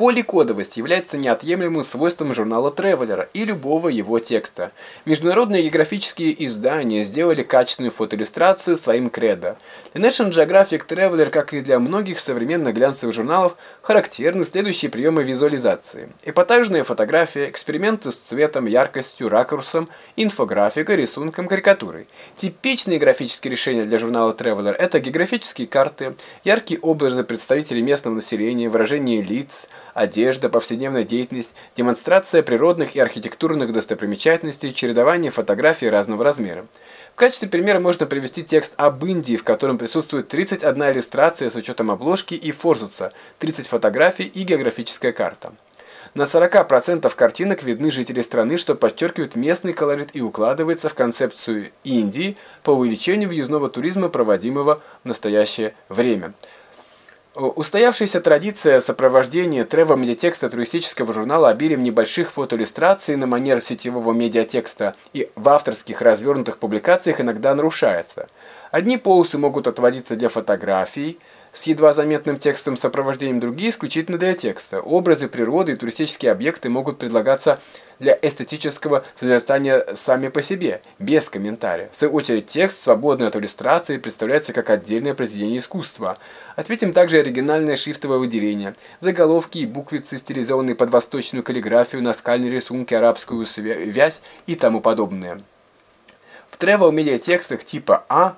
Поликодовость является неотъемлемым свойством журнала Traveler и любого его текста. Международные географические издания сделали качественную фотоиллюстрацию своим кредо. Для National Geographic Traveler, как и для многих современных глянцевых журналов, характерны следующие приемы визуализации. Эпатажная фотография, эксперименты с цветом, яркостью, ракурсом, инфографика, рисунком, карикатурой. Типичные графические решения для журнала Traveler – это географические карты, яркие образы представителей местного населения, выражение лиц – одежда, повседневная деятельность, демонстрация природных и архитектурных достопримечательностей, чередование фотографий разного размера. В качестве примера можно привести текст об Индии, в котором присутствует 31 иллюстрация с учетом обложки и форзуца, 30 фотографий и географическая карта. На 40% картинок видны жители страны, что подчеркивает местный колорит и укладывается в концепцию Индии по увеличению въездного туризма, проводимого в настоящее время. Устоявшаяся традиция сопровождения трево-медиатекста туристического журнала обилием небольших фотоиллюстраций на манер сетевого медиатекста и в авторских развернутых публикациях иногда нарушается. Одни полосы могут отводиться для фотографий, с едва заметным текстом сопровождением другие исключительно для текста. Образы природы и туристические объекты могут предлагаться для эстетического созерцания сами по себе, без комментария. В свою очередь текст, свободный от иллюстрации, представляется как отдельное произведение искусства. Отметим также оригинальное шрифтовое выделение, заголовки и буквицы, стилизованные под восточную каллиграфию, наскальные рисунки, арабскую связь и тому подобное. В тревел-медиатекстах типа а,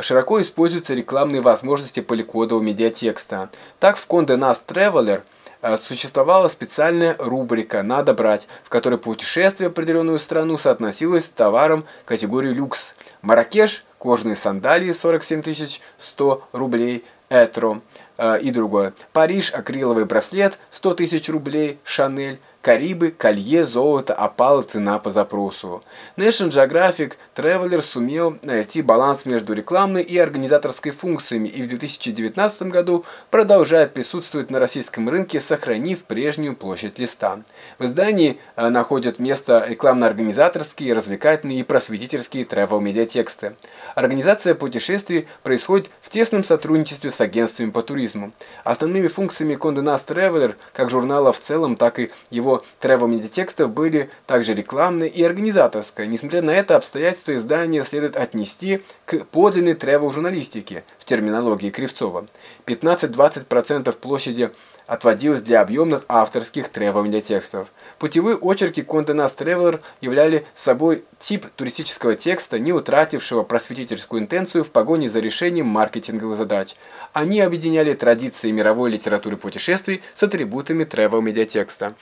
широко используются рекламные возможности поликодового медиатекста. Так в Condé Nast Traveler а, существовала специальная рубрика «Надо брать», в которой путешествие в определенную страну соотносилось с товаром категории люкс. Маракеш, кожаные сандалии 47 100 рублей, Этро э, и другое. Париж, акриловый браслет 100 тысяч рублей, Шанель. Карибы, колье, золото, опала, цена по запросу. National Geographic Traveler сумел найти баланс между рекламной и организаторской функциями и в 2019 году продолжает присутствовать на российском рынке, сохранив прежнюю площадь листа. В издании э, находят место рекламно-организаторские, развлекательные и просветительские travel-медиатексты. Организация путешествий происходит в тесном сотрудничестве с агентствами по туризму. Основными функциями Condé Nast Traveler, как журнала в целом, так и его его travel-медиатекстов были также рекламные и организаторская. Несмотря на это обстоятельство, издание следует отнести к подлинной travel-журналистике в терминологии Кривцова. 15-20% площади отводилось для объемных авторских travel-медиатекстов. Путевые очерки Conde Nast Traveler являли собой тип туристического текста, не утратившего просветительскую интенцию в погоне за решением маркетинговых задач. Они объединяли традиции мировой литературы путешествий с атрибутами travel-медиатекста.